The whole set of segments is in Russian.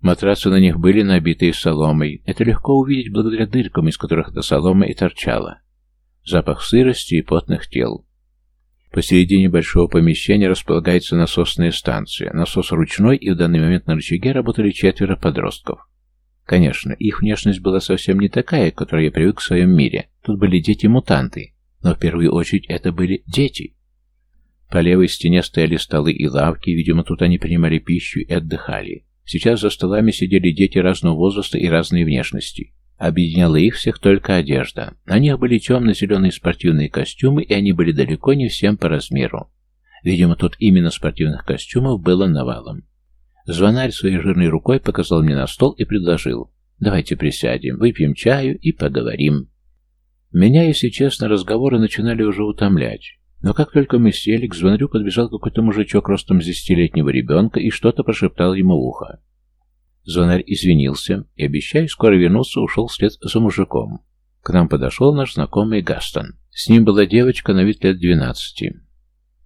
Матрасы на них были набитые соломой. Это легко увидеть благодаря дыркам, из которых эта солома и торчала. Запах сырости и потных тел. Посередине большого помещения располагается насосная станция. Насос ручной, и в данный момент на рычаге работали четверо подростков. Конечно, их внешность была совсем не такая, к которой я привык в своем мире. Тут были дети-мутанты. Но в первую очередь это были дети. По левой стене стояли столы и лавки, видимо, тут они принимали пищу и отдыхали. Сейчас за столами сидели дети разного возраста и разной внешности. Объединяла их всех только одежда. На них были темно-зеленые спортивные костюмы, и они были далеко не всем по размеру. Видимо, тут именно спортивных костюмов было навалом. Звонарь своей жирной рукой показал мне на стол и предложил. «Давайте присядем, выпьем чаю и поговорим». Меня, если честно, разговоры начинали уже утомлять. Но как только мы сели, к звонарю подбежал какой-то мужичок ростом с десятилетнего ребенка и что-то прошептал ему в ухо. Звонарь извинился и, обещая скоро вернуться, ушел вслед за мужиком. К нам подошел наш знакомый Гастон. С ним была девочка на вид лет двенадцати.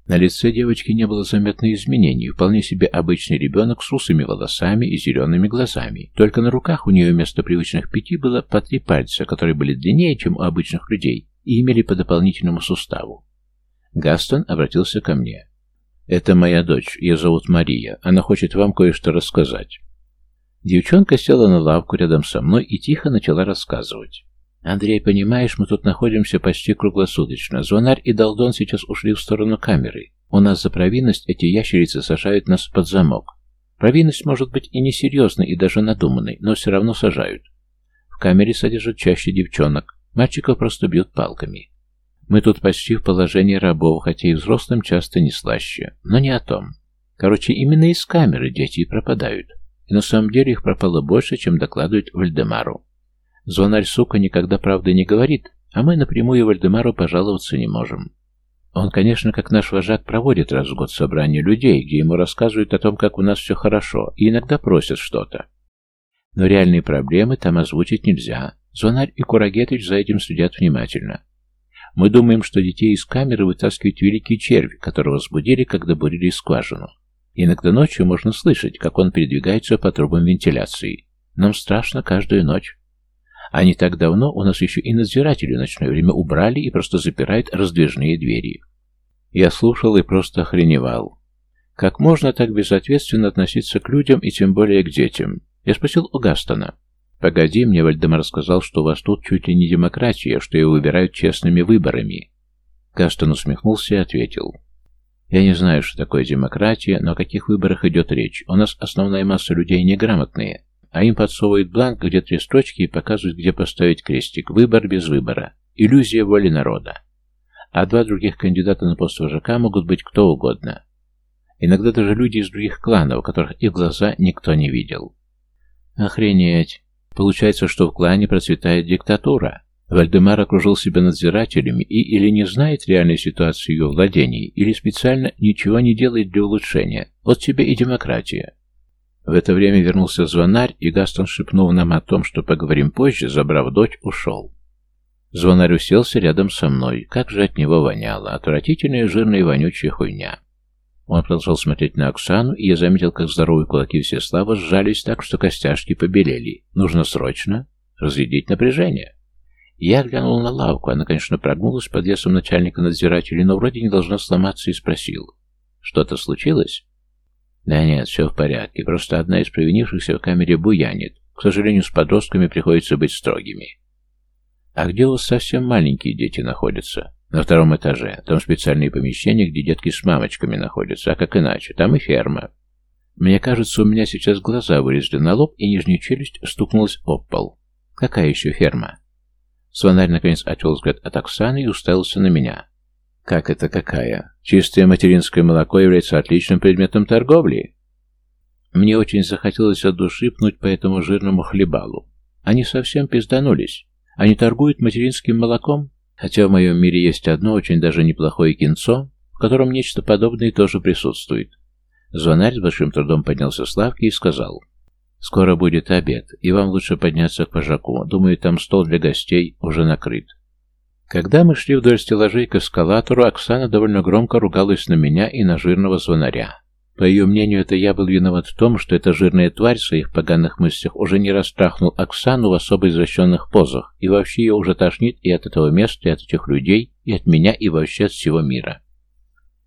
На лице девочки не было заметно изменений, вполне себе обычный ребенок с русыми волосами и зелеными глазами. Только на руках у нее вместо привычных пяти было по три пальца, которые были длиннее, чем у обычных людей, и имели по дополнительному суставу. Гастон обратился ко мне. «Это моя дочь, ее зовут Мария. Она хочет вам кое-что рассказать». Девчонка села на лавку рядом со мной и тихо начала рассказывать. «Андрей, понимаешь, мы тут находимся почти круглосуточно. Звонарь и Долдон сейчас ушли в сторону камеры. У нас за провинность эти ящерицы сажают нас под замок. Провинность может быть и несерьезной, и даже надуманной, но все равно сажают. В камере содержат чаще девчонок. Мальчиков просто бьют палками. Мы тут почти в положении рабов, хотя и взрослым часто не слаще. Но не о том. Короче, именно из камеры дети и пропадают. И на самом деле их пропало больше, чем докладывает Вальдемару. Звонарь, сука, никогда правды не говорит, а мы напрямую Вальдемару пожаловаться не можем. Он, конечно, как наш вожак, проводит раз в год собрание людей, где ему рассказывают о том, как у нас все хорошо, и иногда просят что-то. Но реальные проблемы там озвучить нельзя. Звонарь и Курагетыч за этим следят внимательно. Мы думаем, что детей из камеры вытаскивает великий червь, которого возбудили, когда бурили скважину. Иногда ночью можно слышать, как он передвигается по трубам вентиляции. Нам страшно каждую ночь. А не так давно у нас еще и надзиратели в ночное время убрали и просто запирают раздвижные двери. Я слушал и просто охреневал. Как можно так безответственно относиться к людям и тем более к детям? Я спросил у Гастона. «Погоди, мне Вальдемар сказал, что у вас тут чуть ли не демократия, что ее выбирают честными выборами». Гастон усмехнулся и ответил. «Я не знаю, что такое демократия, но о каких выборах идет речь. У нас основная масса людей неграмотные, а им подсовывают бланк, где три строчки и показывают, где поставить крестик. Выбор без выбора. Иллюзия воли народа. А два других кандидата на пост вожака могут быть кто угодно. Иногда даже люди из других кланов, которых их в глаза никто не видел. Охренеть. Получается, что в клане процветает диктатура. Вальдемар окружил себя надзирателями и или не знает реальной ситуации ее владений, или специально ничего не делает для улучшения. Вот тебе и демократия. В это время вернулся звонарь, и Гастон, шепнув нам о том, что поговорим позже, забрав дочь, ушел. Звонарь уселся рядом со мной. Как же от него воняло. Отвратительная жирная вонючая хуйня. Он продолжал смотреть на Оксану, и я заметил, как здоровые кулаки Всеслава сжались так, что костяшки побелели. Нужно срочно разрядить напряжение. Я глянул на лавку, она, конечно, прогнулась под весом начальника надзирателей, но вроде не должна сломаться, и спросил. «Что-то случилось?» «Да нет, все в порядке, просто одна из провинившихся в камере буянит. К сожалению, с подростками приходится быть строгими». «А где у вас совсем маленькие дети находятся?» На втором этаже. Там специальные помещения, где детки с мамочками находятся. А как иначе? Там и ферма. Мне кажется, у меня сейчас глаза вылезли на лоб, и нижняя челюсть стукнулась об пол. Какая еще ферма? Звонарь наконец отвел взгляд от Оксаны и уставился на меня. Как это какая? Чистое материнское молоко является отличным предметом торговли. Мне очень захотелось от души пнуть по этому жирному хлебалу. Они совсем пизданулись. Они торгуют материнским молоком? Хотя в моем мире есть одно очень даже неплохое кинцо, в котором нечто подобное тоже присутствует. Звонарь с большим трудом поднялся с лавки и сказал, «Скоро будет обед, и вам лучше подняться к пожаку. Думаю, там стол для гостей уже накрыт». Когда мы шли вдоль стеллажей к эскалатору, Оксана довольно громко ругалась на меня и на жирного звонаря. По ее мнению, это я был виноват в том, что эта жирная тварь в своих поганых мыслях уже не растрахнул Оксану в особо извращенных позах, и вообще ее уже тошнит и от этого места, и от этих людей, и от меня, и вообще от всего мира.